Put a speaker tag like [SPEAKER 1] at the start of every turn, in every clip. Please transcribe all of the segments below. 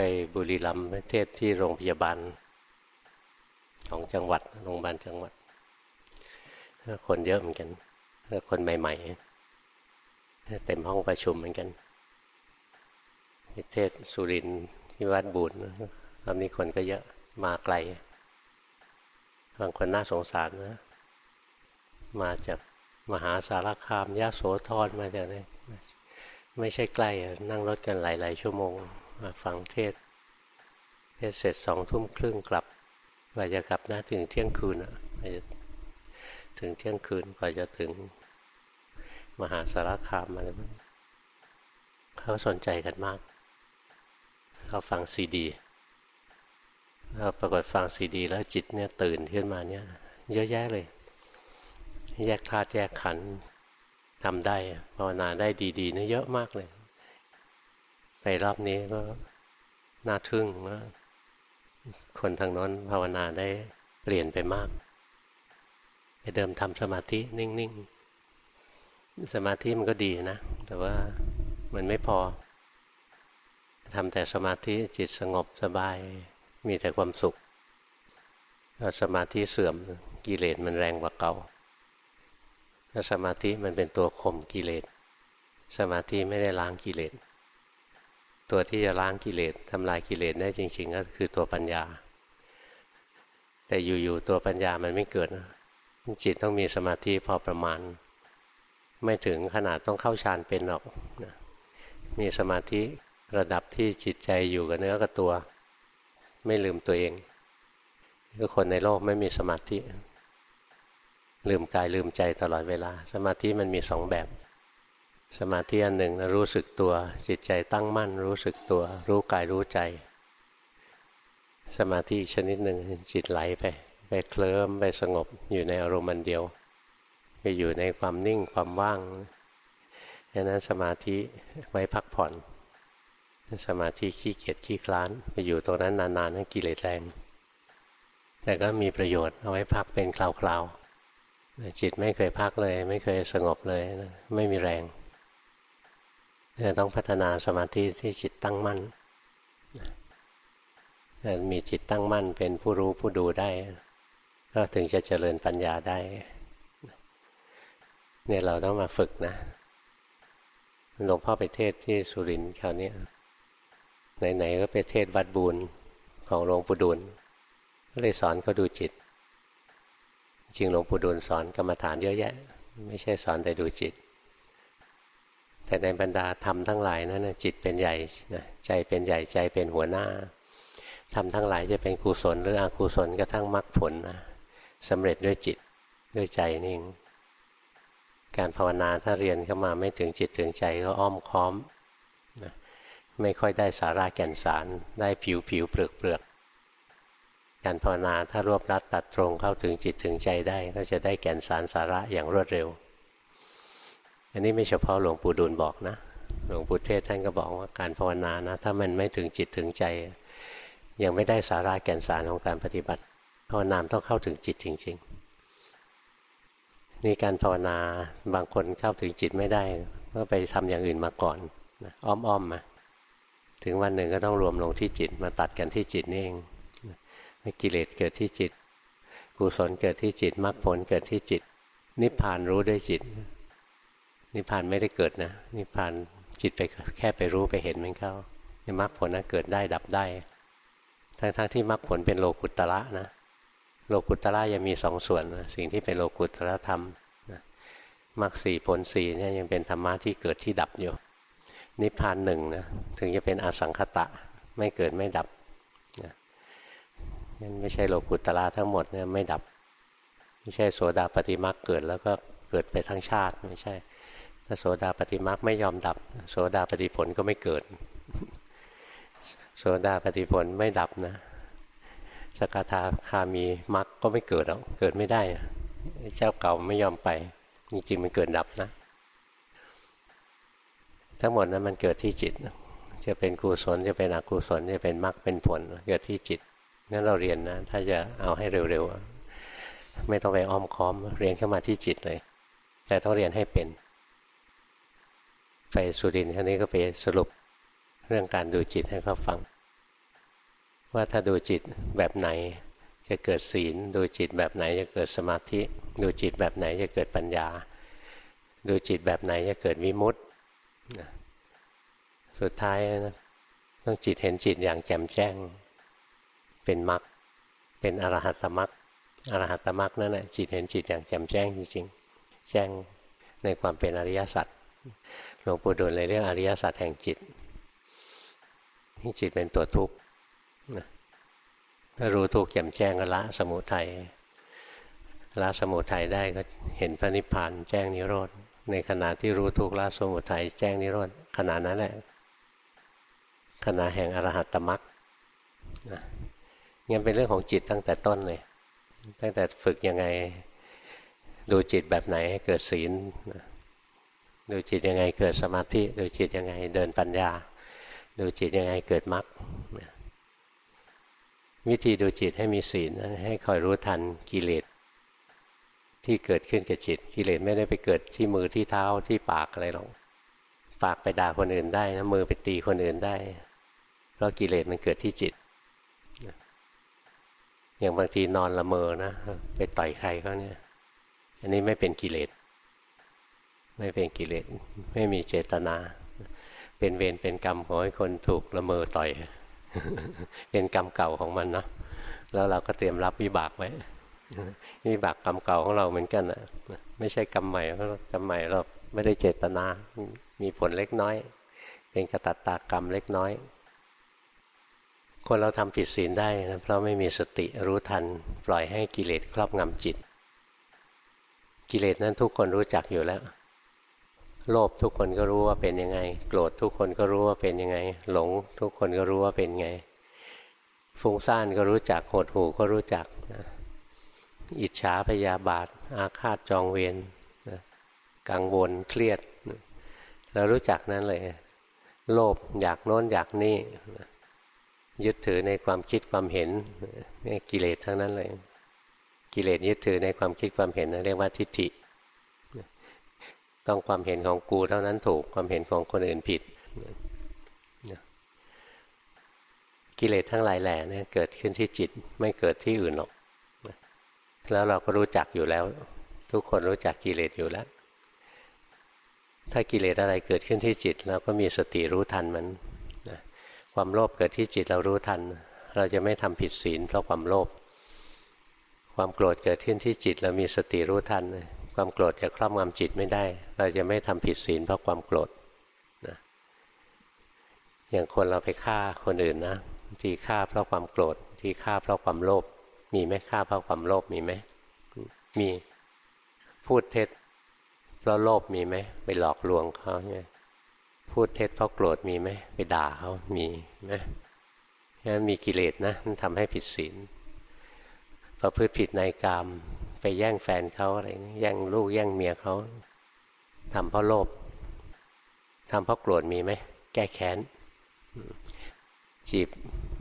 [SPEAKER 1] ไปบุรีรัมย์เทศที่โรงพยาบาล ของจังหวัดโรงพยาบาลจังหวัด คนเยอะเหมือนกันคนใหม่ ๆ เต็มห้องประชุมเหมือนกันเทศสุรินที่วัดบุญรอบนี้คนก็เยอะมาไกลบางคนน่าสงสารนะ มาจากมหาสารคามยะโสธรมาจากไหนไม่ใช่ใกล้นั่งรถกันหลาย ๆ ชั่วโมง มาฟังเทศเทศเสร็จสองทุ่มครึ่งกลับกว่าจะกลับนะถึงเที่ยงคืนอะถึงเที่ยงคืนกว่าจะถึงมหาสารคามอะไรบ้างเขาสนใจกันมากเขาฟังซีดีเราปรากฏฟังซีดี แล้วจิตเนี่ยตื่นขึ้นมาเนี่ย เยอะแยะเลย แยกธาตุแยกขันธ์ทำได้ภาวนาได้ดีๆนี่เยอะมากเลย ไปรอบนี้ก็น่าทึ่งว่าคนทางน้นภาวนาได้เปลี่ยนไปมากไปเดิมทำสมาธินิ่งๆ สมาธิมันก็ดีนะ แต่ว่ามันไม่พอทำแต่สมาธิจิตสงบสบายมีแต่ความสุขสมาธิเสื่อมกิเลสมันแรงกว่าเก่าสมาธิมันเป็นตัวข่มกิเลส สมาธิไม่ได้ล้างกิเลส ตัวที่จะล้างกิเลสทำลายกิเลสได้จริง ๆ ก็คือตัวปัญญา แต่อยู่ๆตัวปัญญามันไม่เกิดจิตต้องมีสมาธิพอประมาณ ไม่ถึงขนาดต้องเข้าฌานเป็นหรอกมีสมาธิระดับที่จิตใจอยู่กับเนื้อกับตัว ไม่ลืมตัวเองทุกคนในโลกไม่มีสมาธิ ลืมกายลืมใจตลอดเวลา สมาธิมันมีสองแบบ สมาธิอันหนึ่งนะรู้สึกตัว จิตใจตั้งมั่น รู้สึกตัว รู้กายรู้ใจ สมาธิชนิดหนึ่งจิตไหลไป ไปเคลิ้มไปสงบอยู่ในอารมณ์เดียว ไปอยู่ในความนิ่งความว่างดังนั้นสมาธิไว้พักผ่อน สมาธิขี้เกียจขี้คลาน ไปอยู่ตรงนั้นนานๆให้กิเลสแรง แต่ก็มีประโยชน์เอาไว้พักเป็นคราวๆจิตไม่เคยพักเลย ไม่เคยสงบเลย ไม่มีแรง เราต้องพัฒนาสมาธิที่จิตตั้งมั่นมีจิตตั้งมั่นเป็นผู้รู้ผู้ดูได้ ก็ถึงจะเจริญปัญญาได้ เนี่ยเราต้องมาฝึกนะหลวงพ่อไปเทศที่สุรินทร์คราวนี้ไหนๆก็ไปเทศวัดบูรของหลวงปู่ดูลก็เลยสอนเขาดูจิต จริงหลวงปู่ดูลสอนกรรมฐานเยอะแยะ ไม่ใช่สอนแต่ดูจิต แต่ในบรรดาธรรมทั้งหลายนั้นจิตเป็นใหญ่ใจเป็นใหญ่ใจเป็นหัวหน้าทำทั้งหลายจะเป็นกุศลหรืออกุศลก็ทั้งมรรคผลนะสำเร็จด้วยจิตด้วยใจนี่เองการภาวนาถ้าเรียนเข้ามาไม่ถึงจิตถึงใจก็อ้อมค้อมนะไม่ค่อยได้สาระแก่นสารได้ผิวผิวเปลือกเปลือกการภาวนาถ้ารวบรัดตัดตรงเข้าถึงจิตถึงใจได้ ก็จะได้แก่นสารสาระอย่างรวดเร็ว อันนี้ไม่เฉพาะหลวงปู่ดูลบอกนะ หลวงปู่เทศท่านก็บอกว่าการภาวนานะ ถ้ามันไม่ถึงจิตถึงใจ ยังไม่ได้สาระแก่นสารของการปฏิบัติ ภาวนาต้องเข้าถึงจิตจริง ๆ นี่การภาวนาบางคนเข้าถึงจิตไม่ได้ ก็ไปทำอย่างอื่นมาก่อนอ้อมๆมาถึงวันหนึ่งก็ต้องรวมลงที่จิตมาตัดกันที่จิตนี่เองกิเลสเกิดที่จิตกุศลเกิดที่จิตมรรคผลเกิดที่จิต นิพพานรู้ด้วยจิต นิพพานไม่ได้เกิดนะนิพพานจิตไปแค่ไปรู้ไปเห็นมันเข้าในมรรคผลนะเกิดได้ดับได้ ทั้งๆทที่มรรคผลเป็นโลกุตระนะ โลกุตระยังมีสองส่วนนะสิ่งที่เป็นโลกุตระธรรมมรรคสี่ผลสี่เนี่ยยังเป็นธรรมะที่เกิดที่ดับอยู่ นิพพานหนึ่งนะถึงจะเป็นอสังขตะไม่เกิดไม่ดับนะนั่นไม่ใช่โลกุตละทั้งหมดเนี่ยไม่ดับ ไม่ใช่โสดาปฏิมาเกิดแล้วก็เกิดไปทั้งชาติไม่ใช่ ถ้าโสดาปฏิมาไม่ยอมดับ โสดาปฏิผลก็ไม่เกิด โสดาปฏิผลไม่ดับนะ สกทาคามีมรรคก็ไม่เกิดหรอกเกิดไม่ได้เจ้าเก่าไม่ยอมไปจริงๆมันเกิดดับนะ ทั้งหมดนั้นมันเกิดที่จิต จะเป็นกุศลจะเป็นอกุศลจะเป็นมรรคเป็นผลเกิดที่จิตนั่นเราเรียนนะ ถ้าจะเอาให้เร็วๆไม่ต้องไปอ้อมค้อมเรียนเข้ามาที่จิตเลย แต่ต้องเรียนให้เป็น ไปสุรินทร์ครั้นี้ก็ไปสรุปเรื่องการดูจิตให้เขาฟัง ว่าถ้าดูจิตแบบไหนจะเกิดศีล ดูจิตแบบไหนจะเกิดสมาธิ ดูจิตแบบไหนจะเกิดปัญญา ดูจิตแบบไหนจะเกิดวิมุตติสุดท้ายนะต้องจิตเห็นจิตอย่างแจ่มแจ้ง เป็นมรรคเป็นอรหัตมรรคอรหัตมรรคนั่นแหละจิตเห็นจิตอย่างแจ่มแจ้งจริงๆแจ้งในความเป็นอริยสัจ หลวงปู่ดูลเลยเรียกอริยสัจแห่งจิตที่จิตเป็นตัวทุกข์ถ้ารู้ทุกข์แจ่มแจ้งก็ละสมุทัยละสมุทัยได้ก็เห็นพระนิพพานแจ้งนิโรธ ในขณะที่รู้ทุกข์ละสมุทัยแจ้งนิโรธขณะนั้นแหละขณะแห่งอรหัตตมรรคงั้นเป็นเรื่องของจิตตั้งแต่ต้นเลย ตั้งแต่ฝึกยังไงดูจิตแบบไหนให้เกิดศีล ดูจิตยังไงเกิดสมาธิดูจิตยังไงเดินปัญญา ดูจิตยังไงเกิดมรรควิธีดูจิตให้มีศีลให้คอยรู้ทันกิเลสที่เกิดขึ้นกับจิตกิเลสไม่ได้ไปเกิดที่มือที่เท้าที่ปากอะไรหรอกปากไปด่าคนอื่นได้นะมือไปตีคนอื่นได้ เพราะกิเลสมันเกิดที่จิต อย่างบางทีนอนละเมอนะ ไปต่อยใครเขาเนี่ย อันนี้ไม่เป็นกิเลส ไม่เป็นกิเลสไม่มีเจตนา เป็นเวรเป็นกรรมของคนถูกละเมอต่อย เป็นกรรมเก่าของมันเนาะแล้วเราก็เตรียมรับวิบากไว้วิบากกรรมเก่าของเราเหมือนกันอะไม่ใช่กรรมใหม่เพราะกรรมใหม่เราไม่ได้เจตนา มีผลเล็กน้อย เป็นกระตัตตากรรมเล็กน้อย คนเราทำผิดศีลได้นะเพราะไม่มีสติรู้ทัน ปล่อยให้กิเลสครอบงำจิต กิเลสนั้นทุกคนรู้จักอยู่แล้ว โลภทุกคนก็รู้ว่าเป็นยังไง โกรธทุกคนก็รู้ว่าเป็นยังไง หลงทุกคนก็รู้ว่าเป็นไง ฟุ้งซ่านก็รู้จัก หดหูก็รู้จักนะอิจฉาพยาบาท อาฆาตจองเวรนะกังวลเครียดเรารู้จักนั้นเลย โลภอยากโน้นอยากนี่ยึดถือในความคิดความเห็นนี่กิเลสทั้งนั้นเลย กิเลสยึดถือในความคิดความเห็นเรียกว่าทิฏฐิ ต้องความเห็นของกูเท่านั้นถูกความเห็นของคนอื่นผิด กิเลสทั้งหลายแหล่เนี่ยเกิดขึ้นที่จิตไม่เกิดที่อื่นหรอก แล้วเราก็รู้จักอยู่แล้ว ทุกคนรู้จักกิเลสอยู่แล้ว ถ้ากิเลสอะไรเกิดขึ้นที่จิตเราก็มีสติรู้ทันมันความโลภเกิดที่จิตเรารู้ทัน เราจะไม่ทำผิดศีลเพราะความโลภความโกรธเกิดขึ้นที่จิตเรามีสติรู้ทัน ความโกรธจะครอบงำจิตไม่ได้ เราจะไม่ทำผิดศีลเพราะความโกรธนะอย่างคนเราไปฆ่าคนอื่นนะทีฆ่าเพราะความโกรธที่ฆ่าเพราะความโลภมีไหมฆ่าเพราะความโลภมีไหมมีพูดเท็จ เพราะโลภมีไหมไปหลอกลวงเขาใช่ไหมพูดเท็จเพราะโกรธมีไหมไปด่าเขามีไหมนั่นมีกิเลสนะมันทำให้ผิดศีลประพฤติผิดในกาม ไปแย่งแฟนเขาอะไรแย่งลูกแย่งเมียเขาทำเพราะโลภทำเพราะโกรธมีไหมแก้แค้น จีบ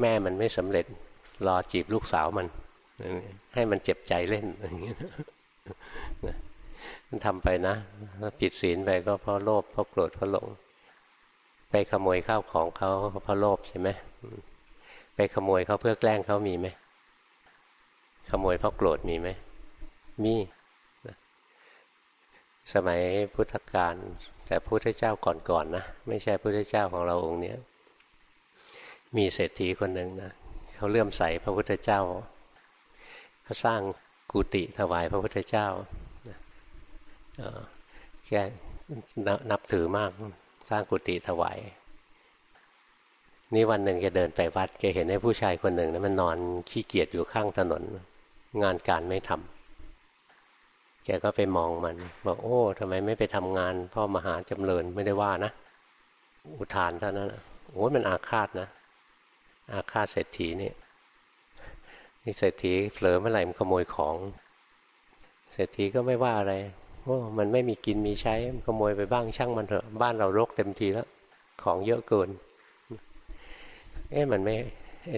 [SPEAKER 1] แม่มันไม่สำเร็จ รอจีบลูกสาวมัน ให้มันเจ็บใจเล่นอย่างเงี้ยมันทำไปนะผิดศีลไปก็เพราะโลภเพราะโกรธเพราะหลง ไปขโมยข้าวของเขาเพราะโลภใช่ไหมไปขโมยเขาเพื่อแกล้งเขามีไหมขโมยเพราะโกรธมีไหม มีสมัยพุทธกาลแต่พุทธเจ้าก่อนๆนนะไม่ใช่พุทธเจ้าของเราองค์นี้มีเศรษฐีคนหนึ่งนะเขาเลื่อมใสพระพุทธเจ้าเขาสร้างกุฏิถวายพระพุทธเจ้าแกนับถือมากสร้างกุฏิถวายนี่วันหนึ่งแกเดินไปวัดแกเห็นไอ้ผู้ชายคนหนึ่งนะมันนอนขี้เกียจอยู่ข้างถนน งานการไม่ทำ แกก็ไปมองมันบอกโอ้ทำไมไม่ไปทำงาน พ่อมหาจำเริญไม่ได้ว่านะ อุทานเท่านั้นโอ้มันอาฆาตนะ อาฆาตเศรษฐีนี่นี่เศรษฐีเผลอเมื่อไหร่มันขโมยของ เศรษฐีก็ไม่ว่าอะไรโอ้มันไม่มีกินมีใช้มันขโมยไปบ้างช่างมันเถอะบ้านเรารกเต็มทีแล้ว ของเยอะเกินเอ๊ะมันไม่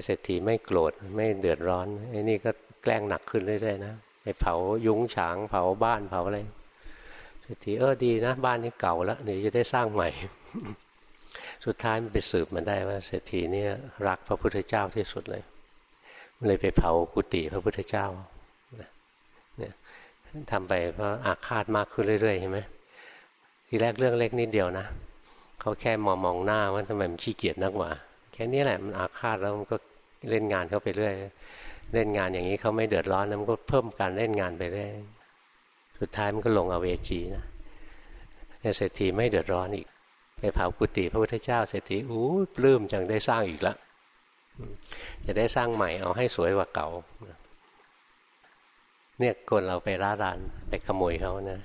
[SPEAKER 1] เศรษฐีไม่โกรธไม่เดือดร้อนไอ้นี่ก็แกล้งหนักขึ้นเรื่อยๆนะ ไปเผายุ้งฉาง เผาบ้านเผาอะไรเศรษฐีเออดีนะ บ้านนี้เก่าแล้วเดี๋ยวจะได้สร้างใหม่ สุดท้ายมันไปสืบมันได้ว่าเศรษฐีนี่รักพระพุทธเจ้าที่สุดเลยเลยไปเผากุฏิพระพุทธเจ้าเนี่ยทำไปเพราะอาฆาตมากขึ้นเรื่อยๆใช่ไหมทีแรกเรื่องเล็กนิดเดียวนะเขาแค่มองมองหน้าว่าทำไมมันขี้เกียจนักหว่าแค่นี้แหละมันอาฆาตแล้วมันก็เล่นงานเขาไปเรื่อย เล่นงานอย่างนี้เขาไม่เดือดร้อนนะมันก็เพิ่มการเล่นงานไปเรื่อยสุดท้ายมันก็ลงอเวจีนะเศรษฐีไม่เดือดร้อนอีก ไปเผากุฏิพระพุทธเจ้าเศรษฐีอู้ปลื้มจังได้สร้างอีกแล้วจะได้สร้างใหม่เอาให้สวยกว่าเก่าเนี่ยคนเราไปร้ารานไปขโมยเขานะ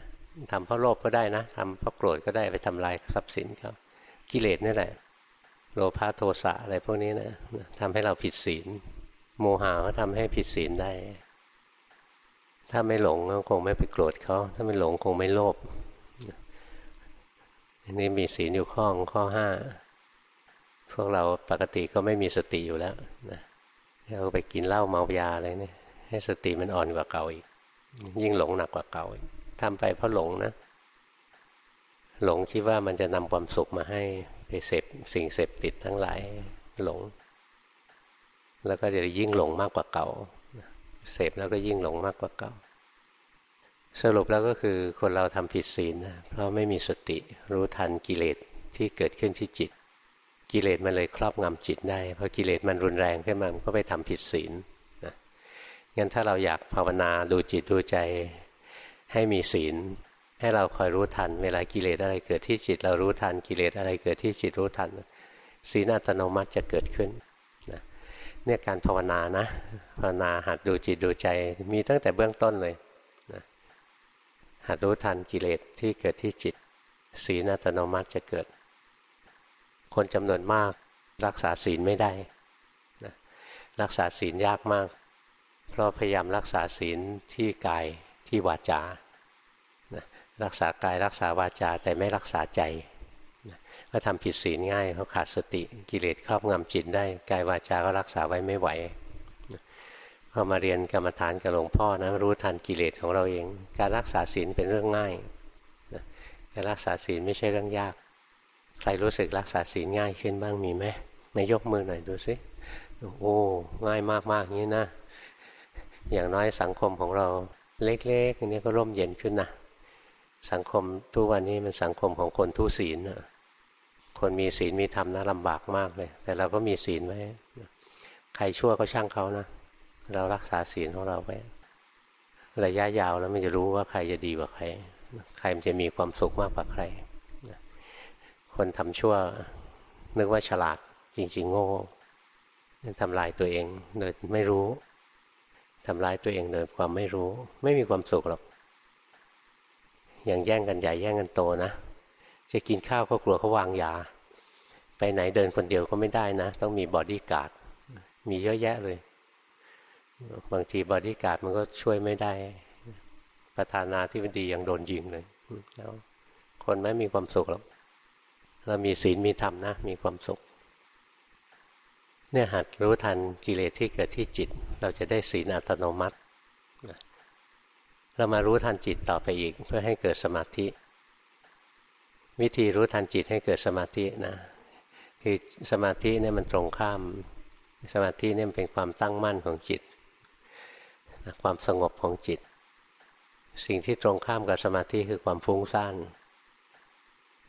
[SPEAKER 1] ทำเพราะโลภก็ได้นะทำเพราะโกรธก็ได้ไปทำลายทรัพย์สินเขากิเลสนี่แหละ โลภะโทสะอะไรพวกนี้นะทำให้เราผิดศีล โมหะก็ทำให้ผิดศีลได้ ถ้าไม่หลงก็คงไม่ไปโกรธเขา ถ้าไม่หลงคงไม่โลภอันนี้มีศีลอยู่ข้อข้อห้า พวกเราปกติก็ไม่มีสติอยู่แล้วนะเราไปกินเหล้าเมายาอะไรเนี่ย ให้สติมันอ่อนกว่าเก่าอีก ยิ่งหลงหนักกว่าเก่าอีกทำไปเพราะหลงนะ หลงคิดว่ามันจะนำความสุขมาให้ไปเสพสิ่งเสพติดทั้งหลายหลง แล้วก็จะยิ่งหลงมากกว่าเก่า เสพแล้วก็ยิ่งหลงมากกว่าเก่า สรุปแล้วก็คือคนเราทำผิดศีลนะเพราะไม่มีสติรู้ทันกิเลสที่เกิดขึ้นที่จิต กิเลสมันเลยครอบงำจิตได้พอกิเลสมันรุนแรงขึ้นมามันก็ไปทำผิดศีลนะงั้นถ้าเราอยากภาวนาดูจิตดูใจให้มีศีล ให้เราคอยรู้ทัน เวลากิเลสอะไรเกิดที่จิต เรารู้ทันกิเลสอะไรเกิดที่จิตรู้ทันศีลอัตโนมัติจะเกิดขึ้น เนี่ยการภาวนานะภาวนาหัดดูจิตดูใจมีตั้งแต่เบื้องต้นเลยนะหัดรู้ทันกิเลสที่เกิดที่จิตศีลอัตโนมัติจะเกิด คนจำนวนมากรักษาศีลไม่ได้นะรักษาศีลยากมาก เพราะพยายามรักษาศีลที่กายที่วาจารักษากายรักษาวาจาแต่ไม่รักษาใจ ก็ทำผิดศีลง่ายเขาขาดสติกิเลสครอบงำจิตได้กายวาจาก็รักษาไว้ไม่ไหวพอมาเรียนกรรมฐานกับหลวงพ่อนะรู้ทันกิเลสของเราเอง การรักษาศีลเป็นเรื่องง่ายการรักษาศีลไม่ใช่เรื่องยาก ใครรู้สึกรักษาศีลง่ายขึ้นบ้างมีไหมในยกมือหน่อยดูสิโอ้ง่ายมากๆอย่างนี้นะอย่างน้อยสังคมของเราเล็กๆอันนี้ก็ร่มเย็นขึ้นนะสังคมทุกวันนี้มันสังคมของคนทุศีลนะ คนมีศีลมีธรรมนะลำบากมากเลย แต่เราก็มีศีลไว้ใครชั่วก็ช่างเขานะ เรารักษาศีลของเราไว้ระยะยาวแล้วมันจะรู้ว่าใครจะดีกว่าใคร ใครมันจะมีความสุขมากกว่าใคร คนทำชั่ว นึกว่าฉลาดจริง ๆ โง่ทำลายตัวเองโดยไม่รู้ทำร้ายตัวเองโดยความไม่รู้ ไม่มีความสุขหรอกอย่างแย่งกันใหญ่แย่งกันโตนะ จะกินข้าวก็กลัวเขาวางยา ไปไหนเดินคนเดียวก็ไม่ได้นะ ต้องมีบอดี้การ์ดมีเยอะแยะเลย บางทีบอดี้การ์ดมันก็ช่วยไม่ได้ ประธานาธิบดียังโดนยิงเลยแล้วคนไม่มีความสุขหรอกเรามีศีลมีธรรมนะ มีความสุข เนี่ยหัดรู้ทันกิเลสที่เกิดที่จิต เราจะได้ศีลอัตโนมัติ เรามารู้ทันจิตต่อไปอีกเพื่อให้เกิดสมาธิ วิธีรู้ทันจิตให้เกิดสมาธินะคือสมาธิเนี่ยมันตรงข้าม สมาธิเนี่ยเป็นความตั้งมั่นของจิตความสงบของจิต สิ่งที่ตรงข้ามกับสมาธิคือความฟุ้งซ่าน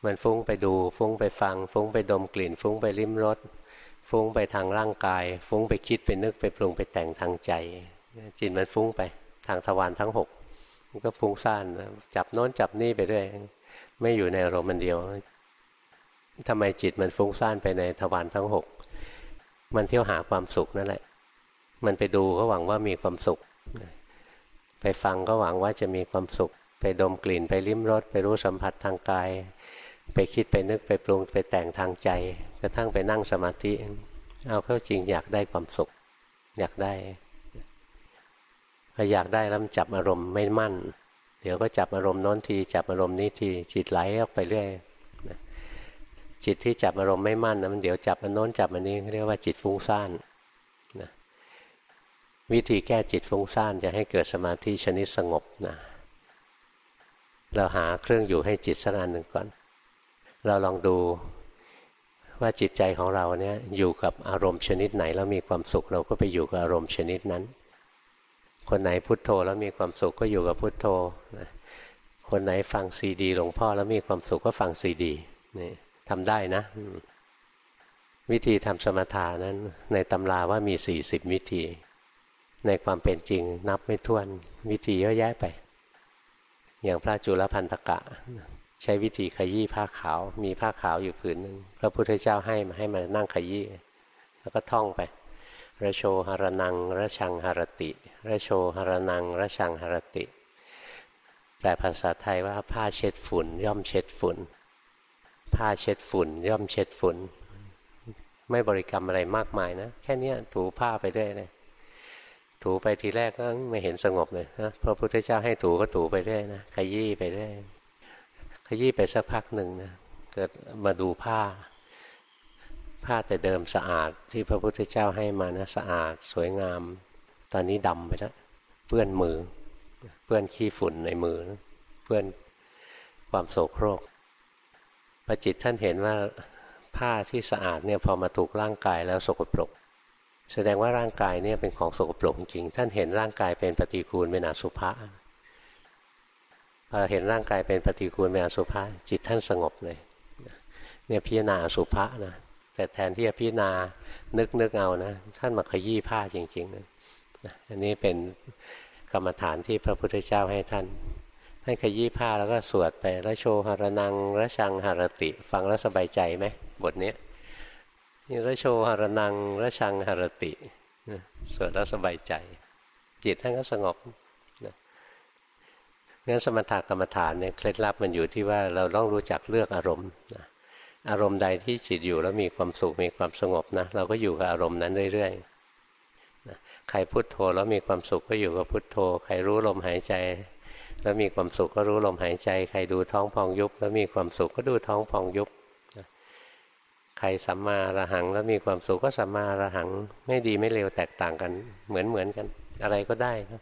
[SPEAKER 1] มันฟุ้งไปดู ฟุ้งไปฟัง ฟุ้งไปดมกลิ่น ฟุ้งไปลิ้มรสฟุ้งไปทางร่างกาย ฟุ้งไปคิดไปนึกไปปรุงไปแต่งทางใจ จิตมันฟุ้งไปทางทวารทั้งหกมันก็ฟุ้งซ่านจับโน้นจับนี่ไปเรื่อย ไม่อยู่ในอารมณ์มันเดียวทำไมจิตมันฟุ้งซ่านไปในทวารทั้งหกมันเที่ยวหาความสุขนั่นแหละ มันไปดูก็หวังว่ามีความสุข ไปฟังก็หวังว่าจะมีความสุข ไปดมกลิ่นไปลิ้มรสไปรู้สัมผัสทางกาย ไปคิดไปนึกไปปรุงไปแต่งทางใจกระทั่งไปนั่งสมาธิ เอาเข้าจริงอยากได้ความสุข อยากได้พออยากได้แล้วจับอารมณ์ไม่มั่น ดี๋ยวก็จับอารมณ์น้นทีจับอารมณ์นี้ทีจิตไหลออกไปเรื่อยจิตที่จับอารมณ์ไม่มั่นนะมันเดี๋ยวจับอันโน้นจับอันนี้เรียกว่าจิตฟุ้งซ่านนะวิธีแก้จิตฟุ้งซ่านจะให้เกิดสมาธิชนิดสงบนะเราหาเครื่องอยู่ให้จิตสักอันหนึ่งก่อน เราลองดูว่าจิตใจของเราเนี่ยอยู่กับอารมณ์ชนิดไหนแล้วมีความสุขเราก็ไปอยู่กับอารมณ์ชนิดนั้น คนไหนพุทโธแล้วมีความสุขก็อยู่กับพุทโธคนไหนฟังซีดีหลวงพ่อแล้วมีความสุขก็ฟังซีดีนี่ทำได้นะ วิธีทำสมถานั้น ในตำราว่ามีสี่สิบวิธี ในความเป็นจริงนับไม่ถ้วนวิธีเยอะแยะไป อย่างพระจุลพันธกะ ใช้วิธีขยี้ผ้าขาว มีผ้าขาวอยู่ผืนหนึ่งพระพุทธเจ้าให้มาให้มานั่งขยี้แล้วก็ท่องไป ระโชหรนังระชังหรติ ระโชหรนังระชังหรติ แปลภาษาไทยว่าผ้าเช็ดฝุ่น ย่อมเช็ดฝุ่น ผ้าเช็ดฝุ่น ย่อมเช็ดฝุ่น ไม่บริกรรมอะไรมากมายนะ แค่นี้ถูผ้าไปเรื่อยเลยถูไปทีแรกก็ไม่เห็นสงบเลยนะพระพุทธเจ้าให้ถูก็ถูไปเรื่อยนะขยี้ไปเรื่อยขยี้ไปสักพักหนึ่งนะเกิดมาดูผ้าผ้าแต่เดิมสะอาดที่พระพุทธเจ้าให้มานะสะอาดสวยงาม ตอนนี้ดำไปแล้วเปื้อนมือ เปื้อนขี้ฝุ่นในมือ เปื้อนความโสโครกพอจิตท่านเห็นว่าผ้าที่สะอาดเนี่ยพอมาถูกร่างกายแล้วสกปรก แสดงว่าร่างกายเนี่ยเป็นของสกปรกจริงท่านเห็นร่างกายเป็นปฏิกูลเป็นอสุภะพอเห็นร่างกายเป็นปฏิกูลเป็นอสุภะจิตท่านสงบเลยเนี่ยพิจารณาอสุภะนะแต่แทนที่จะพิจารณานึกนึกเอานะ ท่านมาขยี้ผ้าจริงๆนะ อันนี้เป็นกรรมฐานที่พระพุทธเจ้าให้ท่านท่านขยี้ผ้าแล้วก็สวดไประโชหรนังระชังหรติ ฟังแล้วสบายใจไหมบทนี้นี่ระโชหรนังระชังหรติสวดแล้วสบายใจ จิตท่านก็สงบงั้นสมถกรรมฐานเนี่ยเคล็ดลับมันอยู่ที่ว่าเราต้องรู้จักเลือกอารมณ์อารมณ์ใดที่จิตอยู่แล้วมีความสุขมีความสงบนะเราก็อยู่กับอารมณ์นั้นเรื่อยๆ ใครพุโทโธแล้วมีความสุขก็อยู่กับพุโทโธ ใครรู้ลมหายใจ แล้วมีความสุขก็รู้ลมหายใจ ใครดูท้องพองยุบ แล้วมีความสุขก็ดูท้องพองยุบใครสัมมาระหัง แล้วมีความสุขก็สัมมาระหัง ไม่ดีไม่เลวแตกต่างกัน เหมือนเหมือนกัน อะไรก็ได้นะ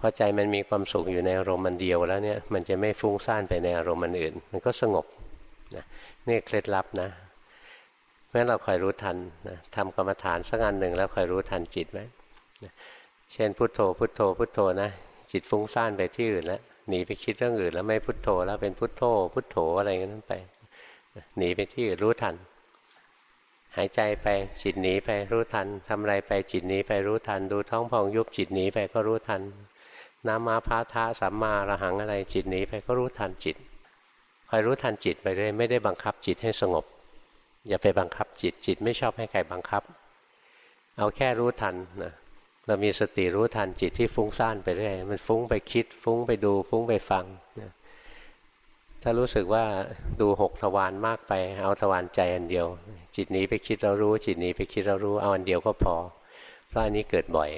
[SPEAKER 1] พอใจมันมีความสุขอยู่ในอารมณ์มันเดียวแล้วเนี่ยมันจะไม่ฟุ้งซ่านไปในอารมณ์มันอื่น มันก็สงบนะนี่เคล็ดลับนะ เพราะฉะนั้นเราคอยรู้ทันนะทำกรรมฐานสักอันหนึ่งแล้วคอยรู้ทันจิตไว้เช่นพุทโธ พุทโธ พุทโธนะจิตฟุ้งซ่านไปที่อื่นแล้วหนีไปคิดเรื่องอื่น แล้วไม่พุทโธแล้วเป็นพุทโธ พุทโธอะไรกันนั้นไปหนีไปที่อื่นรู้ทัน หายใจไปจิตหนีไปรู้ทันทำอะไรไปจิตหนีไปรู้ทัน ดูท้องพองยุบจิตหนีไปก็รู้ทันนามาพาทะสัมมาระหังอะไรจิตหนีไปก็รู้ทันจิตคอยรู้ทันจิตไปเรื่อยไม่ได้บังคับจิตให้สงบ อย่าไปบังคับจิตจิตไม่ชอบให้ใครบังคับ เอาแค่รู้ทันนะเรามีสติรู้ทันจิตที่ฟุ้งซ่านไปเรื่อยมันฟุ้งไปคิด ฟุ้งไปดู ฟุ้งไปฟังถ้ารู้สึกว่าดูหกทวารมากไป เอาทวารใจอันเดียว จิตนี้ไปคิดเรารู้ จิตนี้ไปคิดเรารู้เอาอันเดียวก็พอ เพราะอันนี้เกิดบ่อย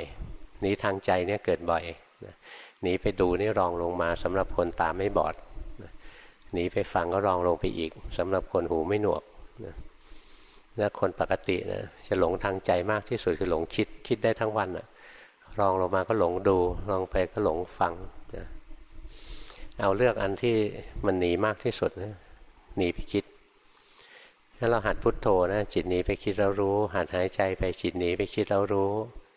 [SPEAKER 1] นี้ทางใจเนี่ยเกิดบ่อยหนีไปดูนี่รองลงมาสำหรับคนตาไม่บอดหนีไปฟังก็รองลงไปอีกสำหรับคนหูไม่หนวกนะ คนปกตินะจะหลงทางใจมากที่สุดคือหลงคิดคิดได้ทั้งวันอะรองลงมาก็หลงดูลองไปก็หลงฟังนะเอาเลือกอันที่มันหนีมากที่สุดนะหนีไปคิดถ้าเราหัดพุทโธนะจิตหนีไปคิดเรารู้ หัดหายใจไปจิตหนีไปคิดเรารู้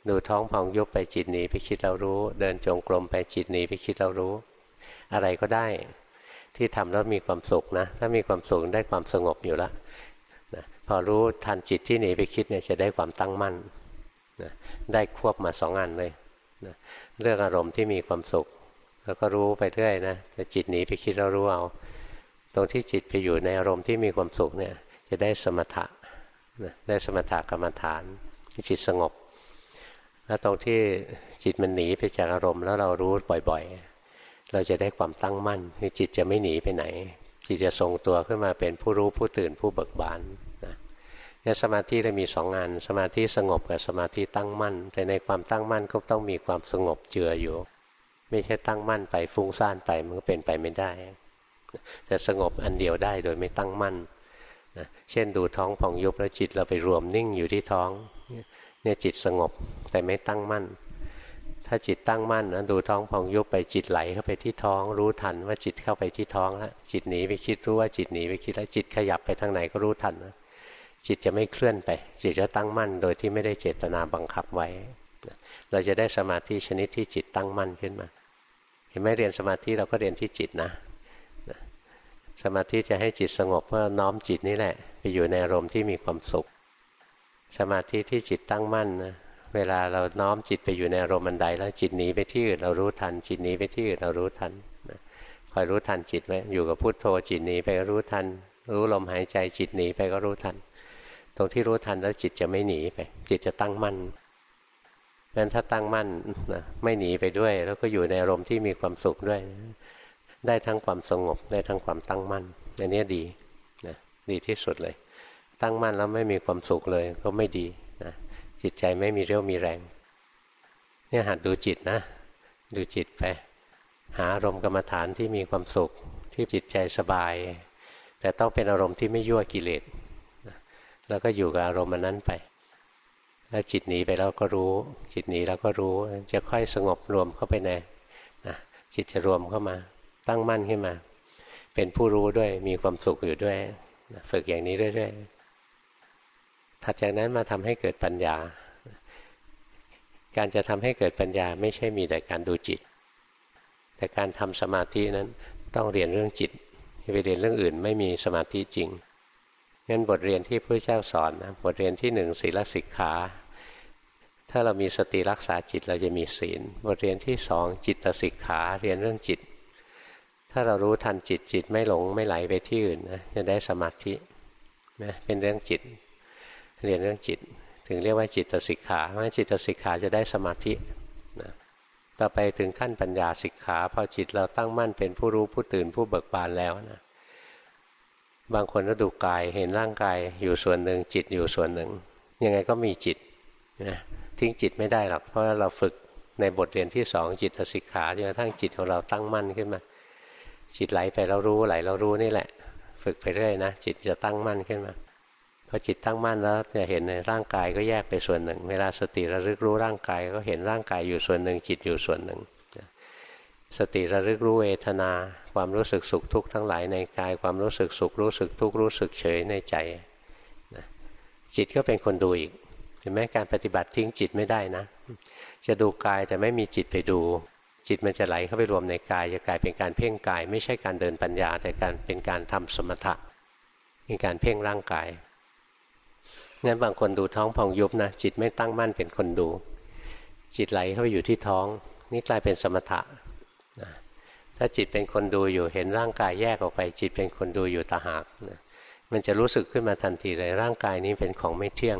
[SPEAKER 1] ดูท้องพองยุบไปจิตหนีไปคิดเรารู้ เดินจงกรมไปจิตหนีไปคิดเรารู้ อะไรก็ได้ที่ทำแล้วมีความสุขนะ ถ้ามีความสุขได้ความสงบอยู่แล้ว พอรู้ทันจิตที่หนีไปคิดเนี่ยจะได้ความตั้งมั่นนะได้ควบมาสองอันเลยนะเรื่องอารมณ์ที่มีความสุข แล้วก็รู้ไปเรื่อยนะแต่จิตหนีไปคิดเรารู้เอา ตรงที่จิตไปอยู่ในอารมณ์ที่มีความสุขเนี่ยจะได้สมถะนะได้สมถะกรรมฐานจิตสงบ แล้วตรงที่จิตมันหนีไปจากอารมณ์แล้วเรารู้บ่อยๆ เราจะได้ความตั้งมั่นคือจิตจะไม่หนีไปไหน จิตจะทรงตัวขึ้นมาเป็นผู้รู้ผู้ตื่นผู้เบิกบานนี่สมาธิเรามีสองงาน สมาธิสงบกับสมาธิตั้งมั่น แต่ในความตั้งมั่นก็ต้องมีความสงบเจืออยู่ ไม่ใช่ตั้งมั่นไปฟุ้งซ่านไปมันก็เป็นไปไม่ได้แต่สงบอันเดียวได้โดยไม่ตั้งมั่นนะเช่นดูท้องผ่องยุบแล้วจิตเราไปรวมนิ่งอยู่ที่ท้องเนี่ยจิตสงบแต่ไม่ตั้งมั่น ถ้าจิตตั้งมั่นนะดูท้องพองยุบไปจิตไหลเข้าไปที่ท้อง รู้ทันว่าจิตเข้าไปที่ท้องแล้วจิตหนีไปคิดรู้ว่าจิตหนีไปคิดแล้วจิตขยับไปทางไหนก็รู้ทันนะจิตจะไม่เคลื่อนไป จิตจะตั้งมั่นโดยที่ไม่ได้เจตนาบังคับไว้ เราจะได้สมาธิชนิดที่จิตตั้งมั่นขึ้นมา เห็นไหมเรียนสมาธิเราก็เรียนที่จิตนะ สมาธิจะให้จิตสงบเพื่อน้อมจิตนี่แหละ ไปอยู่ในอารมณ์ที่มีความสุข สมาธิที่จิตตั้งมั่นนะ เวลาเราน้อมจิตไปอยู่ในอารมณ์บันไดแล้วจิตหนีไปที่อื่นเรารู้ทัน จิตหนีไปที่อื่นเรารู้ทันคอยรู้ทันจิตไว้อยู่กับพุทโธจิตหนีไปก็รู้ทัน รู้ลมหายใจจิตหนีไปก็รู้ทัน ตรงที่รู้ทันแล้วจิตจะไม่หนีไป จิตจะตั้งมั่นเพราะฉะนั้นถ้าตั้งมั่นนะไม่หนีไปด้วย แล้วก็อยู่ในอารมณ์ที่มีความสุขด้วย ได้ทั้งความสงบได้ทั้งความตั้งมั่นอันนี้ดีนะดีที่สุดเลย ตั้งมั่นแล้วไม่มีความสุขเลยก็ไม่ดี จิตใจไม่มีเรี่ยวมีแรง เนี่ยหัดดูจิตนะ ดูจิตไปหาอารมณ์กรรมฐานที่มีความสุขที่จิตใจสบาย แต่ต้องเป็นอารมณ์ที่ไม่ยั่วกิเลสแล้วก็อยู่กับอารมณ์นั้นไป แล้วจิตหนีไปแล้วก็รู้ จิตหนีแล้วก็รู้จะค่อยสงบรวมเข้าไปในนะจิตจะรวมเข้ามา ตั้งมั่นขึ้นมา เป็นผู้รู้ด้วยมีความสุขอยู่ด้วย ฝึกอย่างนี้เรื่อย ๆ ถัดจากนั้นมาทำให้เกิดปัญญา การจะทำให้เกิดปัญญาไม่ใช่มีแต่การดูจิต แต่การทำสมาธินั้นต้องเรียนเรื่องจิตไปเรียนเรื่องอื่นไม่มีสมาธิจริงงั้นบทเรียนที่พระเจ้าสอนนะบทเรียนที่หนึ่งศีลสิกขาถ้าเรามีสติรักษาจิตเราจะมีศีล บทเรียนที่สองจิตสิกขาเรียนเรื่องจิต ถ้าเรารู้ทันจิตจิตไม่หลงไม่ไหลไปที่อื่นนะจะได้สมาธินะเป็นเรื่องจิต เรียนเรื่องจิต ถึงเรียกว่าจิตสิกขาเพราะจิตสิกขาจะได้สมาธินะต่อไปถึงขั้นปัญญาสิกขาพอจิตเราตั้งมั่นเป็นผู้รู้ผู้ตื่นผู้เบิกบานแล้วนะบางคนก็ดูกายเห็นร่างกายอยู่ส่วนหนึ่งจิตอยู่ส่วนหนึ่ง ยังไงก็มีจิตนะทิ้งจิตไม่ได้หรอกเพราะเราฝึกในบทเรียนที่สองจิตสิกขาจนกระทั่งจิตของเราตั้งมั่นขึ้นมา จิตไหลไปเรารู้ไหลเรารู้นี่แหละ ฝึกไปเรื่อยนะจิตจะตั้งมั่นขึ้นมา อจิตตั้งมั่นแล้วจะเห็นในร่างกายก็แยกไปส่วนหนึ่ง เวลาสติระลึกรู้ร่างกายก็เห็นร่างกายอยู่ส่วนหนึ่ง จิตอยู่ส่วนหนึ่ง สติระลึกรู้เวทนา ความรู้สึกสุขทุกข์ทั้งหลายในกายความรู้สึกสุขรู้สึกทุกข์รู้สึกเฉยในใจจิตก็เป็นคนดูอีกเห็นไหมการปฏิบัติทิ้งจิตไม่ได้นะ จะดูกายแต่ไม่มีจิตไปดู จิตมันจะไหลเข้าไปรวมในกายจะกลายเป็นการเพ่งกาย ไม่ใช่การเดินปัญญา แต่การเป็นการทำสมถะเป็นการเพ่งร่างกาย งั้นบางคนดูท้องพองยุบนะจิตไม่ตั้งมั่นเป็นคนดู จิตไหลเข้าไปอยู่ที่ท้อง นี่กลายเป็นสมถะนะถ้าจิตเป็นคนดูอยู่เห็นร่างกายแยกออกไป จิตเป็นคนดูอยู่ตาหากนะมันจะรู้สึกขึ้นมาทันทีเลยร่างกายนี้เป็นของไม่เที่ยง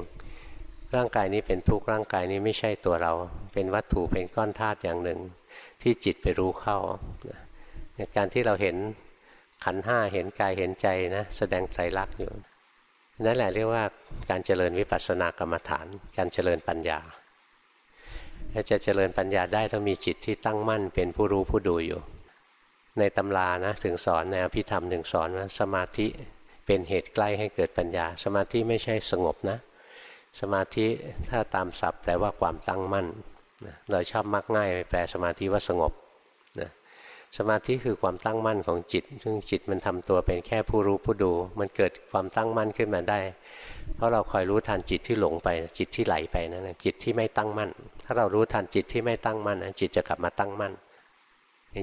[SPEAKER 1] ร่างกายนี้เป็นทุกข์ร่างกายนี้ไม่ใช่ตัวเรา เป็นวัตถุเป็นก้อนธาตุอย่างหนึ่ง ที่จิตไปรู้เข้าในการที่เราเห็นขันห้าเห็นกายเห็นใจนะแสดงไตรลักษณ์อยู่ นั่นแหละเรียกว่าการเจริญวิปัสสนากรรมฐาน การเจริญปัญญาจะเจริญปัญญาได้ต้องมีจิตที่ตั้งมั่นเป็นผู้รู้ผู้ดูอยู่ ในตำรานะถึงสอนในอภิธรรมถึงสอนว่าสมาธิเป็นเหตุใกล้ให้เกิดปัญญา สมาธิไม่ใช่สงบนะ สมาธิถ้าตามศัพท์แปลว่าความตั้งมั่น เราชอบมักง่ายไปแปลสมาธิว่าสงบ สมาธิคือความตั้งมั่นของจิต ซึ่งจิตมันทำตัวเป็นแค่ผู้รู้ผู้ดู มันเกิดความตั้งมั่นขึ้นมาได้ เพราะเราคอยรู้ทันจิตที่หลงไป จิตที่ไหลไปนั่นจิตที่ไม่ตั้งมั่น ถ้าเรารู้ทันจิตที่ไม่ตั้งมั่นจิตจะกลับมาตั้งมั่น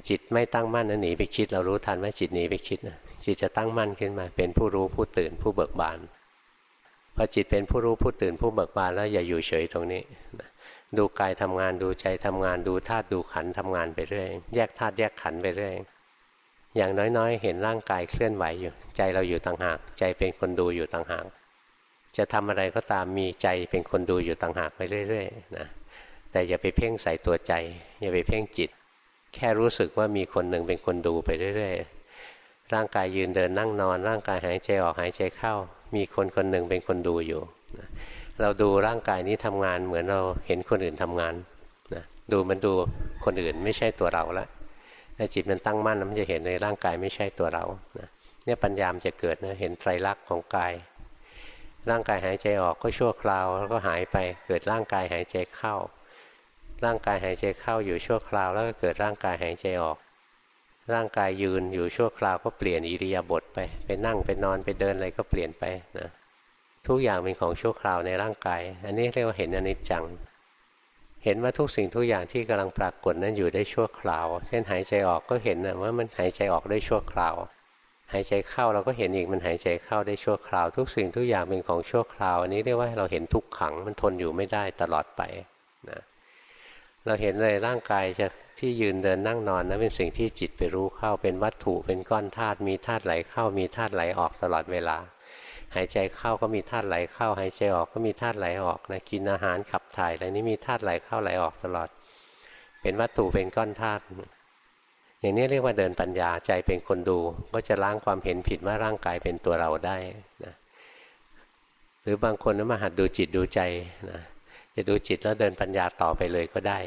[SPEAKER 1] จิตไม่ตั้งมั่นนั้นหนีไปคิด เรารู้ทันว่าจิตหนีไปคิดนะจิตจะตั้งมั่นขึ้นมา เป็นผู้รู้ผู้ตื่นผู้เบิกบานพอจิตเป็นผู้รู้ผู้ตื่นผู้เบิกบานแล้วอย่าอยู่เฉยตรงนี้ ดูกายทำงานดูใจทำงานดูธาตุดูขันทำงานไปเรื่อยแยกธาตุแยกขันไปเรื่อยอย่างน้อยๆ เห็นร่างกายเคลื่อนไหวอยู่ ใจเราอยู่ต่างหาก ใจเป็นคนดูอยู่ต่างหากจะทำอะไรก็ตามมีใจเป็นคนดูอยู่ต่างหากไปเรื่อยๆนะแต่อย่าไปเพ่งใส่ตัวใจ อย่าไปเพ่งจิต แค่รู้สึกว่ามีคนหนึ่งเป็นคนดูไปเรื่อยๆร่างกายยืนเดินนั่งนอน ร่างกายหายใจออกหายใจเข้า มีคนคนหนึ่งเป็นคนดูอยู่ เราดูร่างกายนี้ทำงานเหมือนเราเห็นคนอื่นทำงานนะดูมันดูคนอื่นไม่ใช่ตัวเราละถ้าจิตมันตั้งมั่นมันจะเห็นในร่างกายไม่ใช่ตัวเรานะเนี่ยปัญญามจะเกิดนะเห็นไตรลักษณ์ของกาย ร่างกายหายใจออกก็ชั่วคราวแล้วก็หายไปเกิดร่างกายหายใจเข้า ร่างกายหายใจเข้าอยู่ชั่วคราว แล้วก็เกิดร่างกายหายใจออก ร่างกายยืนอยู่ชั่วคราวก็เปลี่ยนอิริยาบถไปไปนั่งไปนอนไปเดินอะไรก็เปลี่ยนไปนะ ทุกอย่างเป็นของชั่วคราวในร่างกาย อันนี้เรียกว่าเห็นอนิจจัง เห็นว่าทุกสิ่งทุกอย่างที่กำลังปรากฏนั้นอยู่ได้ชั่วคราว เช่นหายใจออกก็เห็นนะว่ามันหายใจออกได้ชั่วคราว หายใจเข้าเราก็เห็นอีกมันหายใจเข้าได้ชั่วคราว ทุกสิ่งทุกอย่างเป็นของชั่วคราว อันนี้เรียกว่าเราเห็นทุกขังมันทนอยู่ไม่ได้ตลอดไปนะเราเห็นเลยร่างกายจะที่ยืนเดินนั่งนอนนะเป็นสิ่งที่จิตไปรู้เข้าเป็นวัตถุเป็นก้อนธาตุมีธาตุไหลเข้ามีธาตุไหลออกตลอดเวลา หายใจเข้าก็มีธาตุไหลเข้า หายใจออกก็มีธาตุไหลออกนะกินอาหารขับถ่ายอะไรนี้มีธาตุไหลเข้าไหลออกตลอด เป็นวัตถุเป็นก้อนธาตุอย่างนี้เรียกว่าเดินปัญญาใจเป็นคนดู ก็จะล้างความเห็นผิดว่าร่างกายเป็นตัวเราได้นะหรือบางคนมาหัดดูจิตดูใจนะจะดูจิตแล้วเดินปัญญาต่อไปเลยก็ได้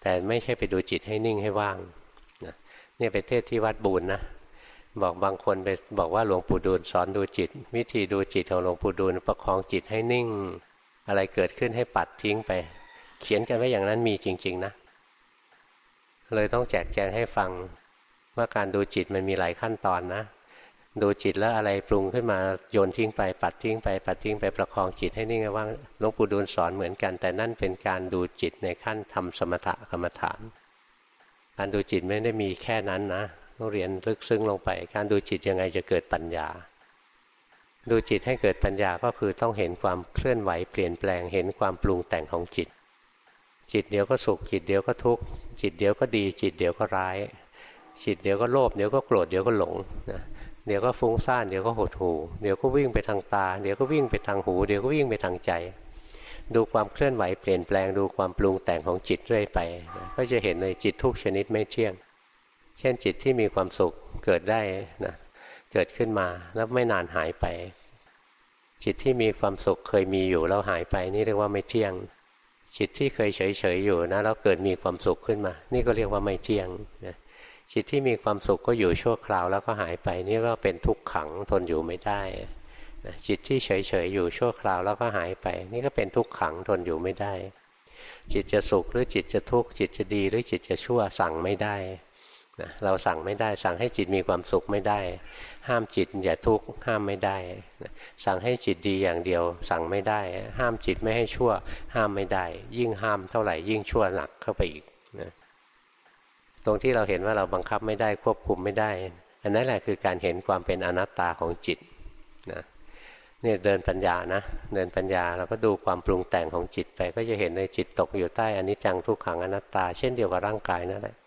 [SPEAKER 1] แต่ไม่ใช่ไปดูจิตให้นิ่งให้ว่างนะเนี่ยไปเทศที่วัดบูรนะ บอกบางคนไปบอกว่าหลวงปู่ดูลสอนดูจิต วิธีดูจิตของหลวงปู่ดูลประคองจิตให้นิ่ง อะไรเกิดขึ้นให้ปัดทิ้งไป เขียนกันไว้อย่างนั้นมีจริง ๆ นะ เลยต้องแจกแจงให้ฟังว่าการดูจิตมันมีหลายขั้นตอนนะ ดูจิตแล้วอะไรปรุงขึ้นมาโยนทิ้งไป ปัดทิ้งไป ปัดทิ้งไปประคองจิตให้นิ่งว่างหลวงปู่ดูลสอนเหมือนกัน แต่นั่นเป็นการดูจิตในขั้นทำสมถะกรรมฐาน การดูจิตไม่ได้มีแค่นั้นนะ ต้องเรียนลึกซึ้งลงไป การดูจิตยังไงจะเกิดปัญญา ดูจิตให้เกิดปัญญาก็คือต้องเห็นความเคลื่อนไหวเปลี่ยนแปลง เห็นความปรุงแต่งของจิต จิตเดี๋ยวก็สุข จิตเดี๋ยวก็ทุกข์จิตเดี๋ยวก็ดี จิตเดี๋ยวก็ร้าย จิตเดี๋ยวก็โลภเดี๋ยวก็โกรธเดี๋ยวก็หลงนะเดี๋ยวก็ฟุ้งซ่านเดี๋ยวก็หดหูเดี๋ยวก็วิ่งไปทางตา เดี๋ยวก็วิ่งไปทางหู เดี๋ยวก็วิ่งไปทางใจ ดูความเคลื่อนไหวเปลี่ยนแปลงดูความปรุงแต่งของจิตเรื่อยไป ก็จะเห็นเลยจิตทุกชนิดไม่เที่ยง เช่นจิตที่มีความสุขเกิดได้นะเกิดขึ้นมาแล้วไม่นานหายไป จิตที่มีความสุขเคยมีอยู่แล้วหายไป นี่เรียกว่าไม่เที่ยง จิตที่เคยเฉยๆอยู่นะแล้วเกิดมีความสุขขึ้นมา นี่ก็เรียกว่าไม่เที่ยงนะจิตที่มีความสุขก็อยู่ชั่วคราวแล้วก็หายไป นี่ก็เป็นทุกขังทนอยู่ไม่ได้นะจิตที่เฉยๆอยู่ชั่วคราวแล้วก็หายไป นี่ก็เป็นทุกขังทนอยู่ไม่ได้ จิตจะสุขหรือจิตจะทุกข์จิตจะดีหรือจิตจะชั่วสั่งไม่ได้ นะเราสั่งไม่ได้ สั่งให้จิตมีความสุขไม่ได้ ห้ามจิตอย่าทุกข์ห้ามไม่ได้นะสั่งให้จิตดีอย่างเดียว สั่งไม่ได้ ห้ามจิตไม่ให้ชั่ว ห้ามไม่ได้ ยิ่งห้ามเท่าไหร่ยิ่งชั่วหนักเข้าไปอีกนะตรงที่เราเห็นว่าเราบังคับไม่ได้ควบคุมไม่ได้ อันนั้นแหละคือการเห็นความเป็นอนัตตาของจิตนะเนี่ยเดินปัญญานะเดินปัญญาเราก็ดูความปรุงแต่งของจิตไปก็จะเห็นในจิตตกอยู่ใต้อนิจจังทุกขังอนัตตา เช่นเดียวกับร่างกายนั่นแหละนะ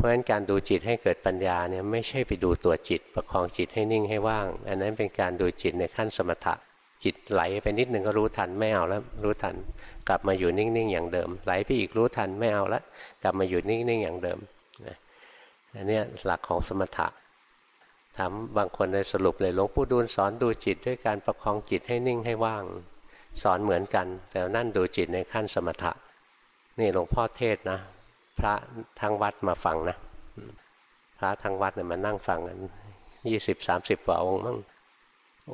[SPEAKER 1] เพราะฉะนั้นการดูจิตให้เกิดปัญญาเนี่ยไม่ใช่ไปดูตัวจิต ประคองจิตให้นิ่งให้ว่าง อันนั้นเป็นการดูจิตในขั้นสมถะ จิตไหลไปนิดหนึ่งก็รู้ทันไม่เอาแล้วรู้ทัน กลับมาอยู่นิ่งๆอย่างเดิม ไหลไปอีกรู้ทันไม่เอาละกลับมาอยู่นิ่งๆอย่างเดิมอันนี้หลักของสมถะถามบางคนในสรุปเลยหลวงปู่ดูลสอนดูจิตด้วยการประคองจิตให้นิ่งให้ว่าง สอนเหมือนกัน แต่นั่นดูจิตในขั้นสมถะนี่หลวงพ่อเทศนะ พระทางวัดมาฟังนะ พระทางวัดเนี่ยมานั่งฟังกันยี่สิบสามสิบกว่าองค์มั้ง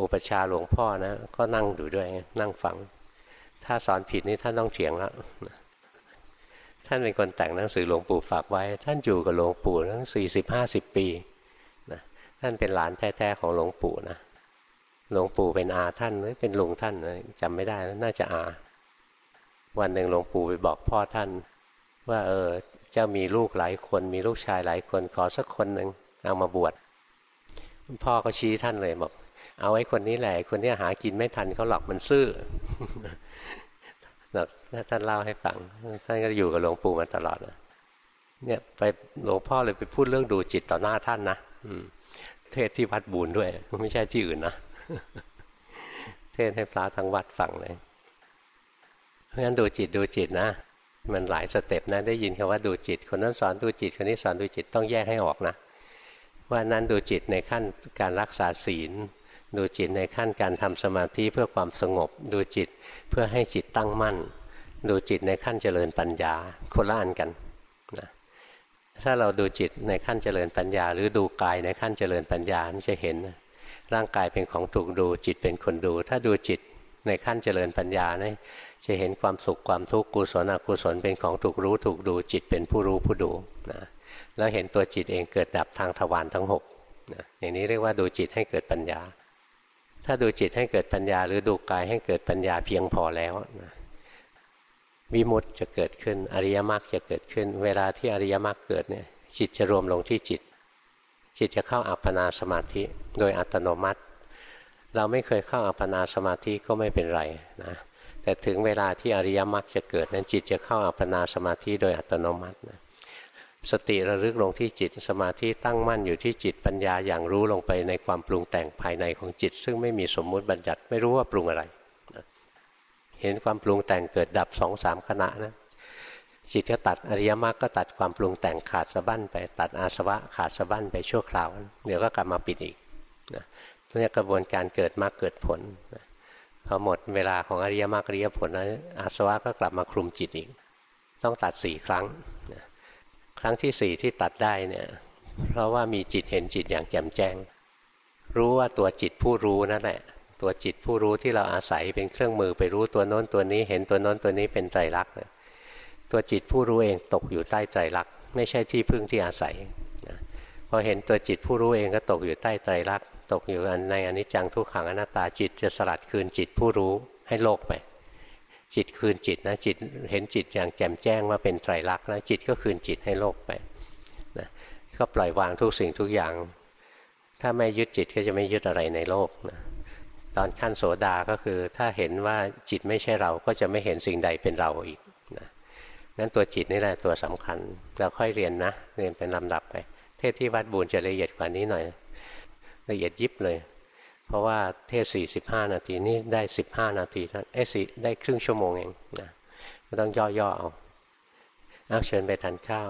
[SPEAKER 1] อุปชาหลวงพ่อนะ ก็นั่งดูด้วยนั่งฟัง ถ้าสอนผิดนี่ท่านต้องเถียงแล้วท่านเป็นคนแต่งหนังสือหลวงปู่ฝากไว้ ท่านอยู่กับหลวงปู่ตั้งสี่สิบห้าสิบปีนะท่านเป็นหลานแท้ๆของหลวงปู่นะหลวงปู่เป็นอาท่านหรือเป็นลุงท่านจำไม่ได้น่าจะอา วันหนึ่งหลวงปู่ไปบอกพ่อท่าน ว่าเออ เจ้ามีลูกหลายคน มีลูกชายหลายคนขอสักคนหนึ่งเอามาบวชพ่อก็ชี้ท่านเลยบอกเอาไอ้คนนี้แหละคนนี้หากินไม่ทันเขาหลอกมันซื่อท่านเล่าให้ฟังท่านก็อยู่กับหลวงปู่มาตลอดเนี่ยไปหลวงพ่อเลยไปพูดเรื่องดูจิตต่อหน้าท่านนะเทศที่วัดบูนด้วย ไม่ใช่ที่อื่นนะเทศให้พระทั้งวัดฟังเลยเพราะฉะนั้นดูจิตดูจิตนะ มันหลายสเต็ปนะได้ยินคำว่าดูจิต คนนั้นสอนดูจิตคนนี้สอนดูจิตต้องแยกให้ออกนะ ว่านั้นดูจิตในขั้นการรักษาศีล ดูจิตในขั้นการทำสมาธิเพื่อความสงบ ดูจิตเพื่อให้จิตตั้งมั่น ดูจิตในขั้นเจริญปัญญาคนละอันกันนะถ้าเราดูจิตในขั้นเจริญปัญญา หรือดูกายในขั้นเจริญปัญญาจะเห็นร่างกายเป็นของถูกดูจิตเป็นคนดู ถ้าดูจิตในขั้นเจริญปัญญานะ จะเห็นความสุขความทุกข์กุศลอกุศลเป็นของถูกรู้ถูกดูจิตเป็นผู้รู้ผู้ดูนะแล้วเห็นตัวจิตเองเกิดดับทางทวารทั้ง6นะอย่างนี้เรียกว่าดูจิตให้เกิดปัญญา ถ้าดูจิตให้เกิดปัญญา หรือดูกายให้เกิดปัญญาเพียงพอแล้วนะวิมุตจะเกิดขึ้นอริยมรรคจะเกิดขึ้น เวลาที่อริยมรรคเกิดเนี่ยจิตจะรวมลงที่จิต จิตจะเข้าอัปปนาสมาธิโดยอัตโนมัติ เราไม่เคยเข้าอัปปนาสมาธิก็ไม่เป็นไรนะ แต่ถึงเวลาที่อริยมรรคจะเกิดนั้นจิตจะเข้าอัปปนาสมาธิโดยอัตโนมัตินะสติระลึกลงที่จิตสมาธิตั้งมั่นอยู่ที่จิตปัญญาอย่างรู้ลงไปในความปรุงแต่งภายในของจิต ซึ่งไม่มีสมมุติบัญญัติไม่รู้ว่าปรุงอะไร เห็นความปรุงแต่งเกิดดับสองสามขณะนะจิตก็ตัดอริยมรรคก็ตัดความปรุงแต่งขาดสะบั้นไปตัดอาสวะขาดสะบั้นไปชั่วคราว เดี๋ยวก็กลับมาปิดอีกนะนี่กระบวนการเกิดมรรคเกิดผลนะ พอหมดเวลาของอริยมรรคอริยผลนั้นอาสวะก็กลับมาคลุมจิตอีก ต้องตัดสี่ครั้ง ครั้งที่สี่ที่ตัดได้เนี่ยเพราะว่ามีจิตเห็นจิตอย่างแจ่มแจ้ง รู้ว่าตัวจิตผู้รู้นั่นแหละ ตัวจิตผู้รู้ที่เราอาศัยเป็นเครื่องมือไปรู้ตัวโน้นตัวนี้ เห็นตัวโน้นตัวนี้เป็นไตรลักษณ์ตัวจิตผู้รู้เองตกอยู่ใต้ไตรลักษณ์ไม่ใช่ที่พึ่งที่อาศัยพอเห็นตัวจิตผู้รู้เองก็ตกอยู่ใต้ไตรลักษณ ตกอยู่ในอนิจจังทุกขังอนัตตาจิตจะสลัดคืนจิตผู้รู้ให้โลกไป จิตคืนจิตนะจิตเห็นจิตอย่างแจ่มแจ้งว่าเป็นไตรลักษณ์แล้วจิตก็คืนจิตให้โลกไปนะก็ปล่อยวางทุกสิ่งทุกอย่าง ถ้าไม่ยึดจิตก็จะไม่ยึดอะไรในโลกนะตอนขั้นโสดาก็คือถ้าเห็นว่าจิตไม่ใช่เราก็จะไม่เห็นสิ่งใดเป็นเราอีกนะนั้นตัวจิตนี่แหละตัวสำคัญเราค่อยเรียนนะเรียนเป็นลำดับไป เทศที่วัดบูญจะละเอียดกว่านี้หน่อย ละเอียดยิบเลย เพราะว่าเทศสี่สิบห้านาทีนี่ได้สิบห้านาทีเอ้สิได้ครึ่งชั่วโมงเองนะก็ต้องย่อๆเอาเอาเชิญไปทานข้าว